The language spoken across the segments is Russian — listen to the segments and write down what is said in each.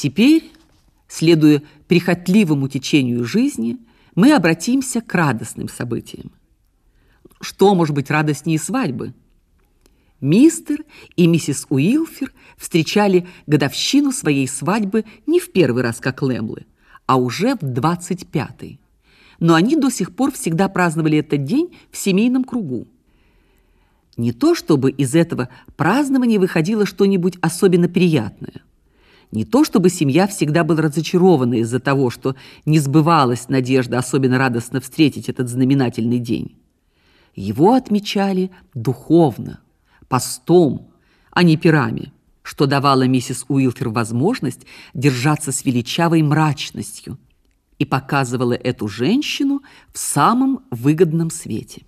Теперь, следуя прихотливому течению жизни, мы обратимся к радостным событиям. Что может быть радостнее свадьбы? Мистер и миссис Уилфер встречали годовщину своей свадьбы не в первый раз, как Лэмлы, а уже в двадцать пятый. Но они до сих пор всегда праздновали этот день в семейном кругу. Не то, чтобы из этого празднования выходило что-нибудь особенно приятное. Не то, чтобы семья всегда была разочарована из-за того, что не сбывалась надежда особенно радостно встретить этот знаменательный день. Его отмечали духовно, постом, а не пирами, что давало миссис Уилфер возможность держаться с величавой мрачностью и показывало эту женщину в самом выгодном свете.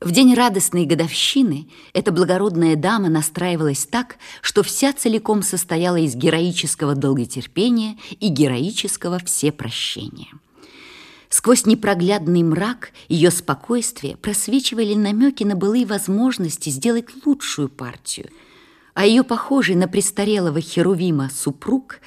В день радостной годовщины эта благородная дама настраивалась так, что вся целиком состояла из героического долготерпения и героического всепрощения. Сквозь непроглядный мрак ее спокойствие просвечивали намеки на былые возможности сделать лучшую партию, а ее похожий на престарелого Херувима супруг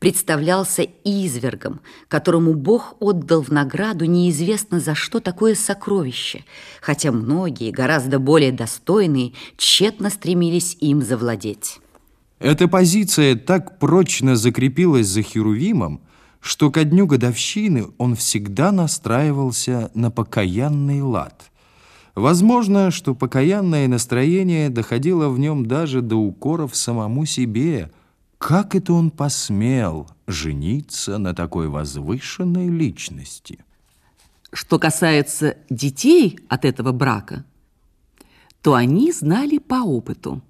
представлялся извергом, которому Бог отдал в награду неизвестно за что такое сокровище, хотя многие, гораздо более достойные, тщетно стремились им завладеть. Эта позиция так прочно закрепилась за Херувимом, что ко дню годовщины он всегда настраивался на покаянный лад. Возможно, что покаянное настроение доходило в нем даже до укоров самому себе. Как это он посмел жениться на такой возвышенной личности? Что касается детей от этого брака, то они знали по опыту,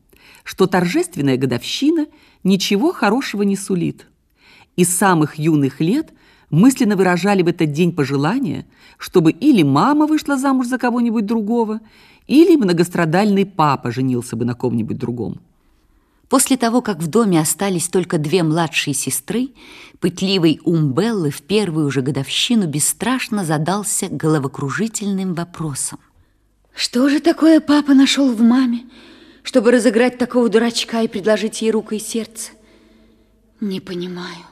что торжественная годовщина ничего хорошего не сулит и с самых юных лет мысленно выражали в этот день пожелания, чтобы или мама вышла замуж за кого-нибудь другого, или многострадальный папа женился бы на ком-нибудь другом. После того, как в доме остались только две младшие сестры, пытливый ум Беллы в первую же годовщину бесстрашно задался головокружительным вопросом. Что же такое папа нашел в маме, чтобы разыграть такого дурачка и предложить ей руку и сердце? Не понимаю.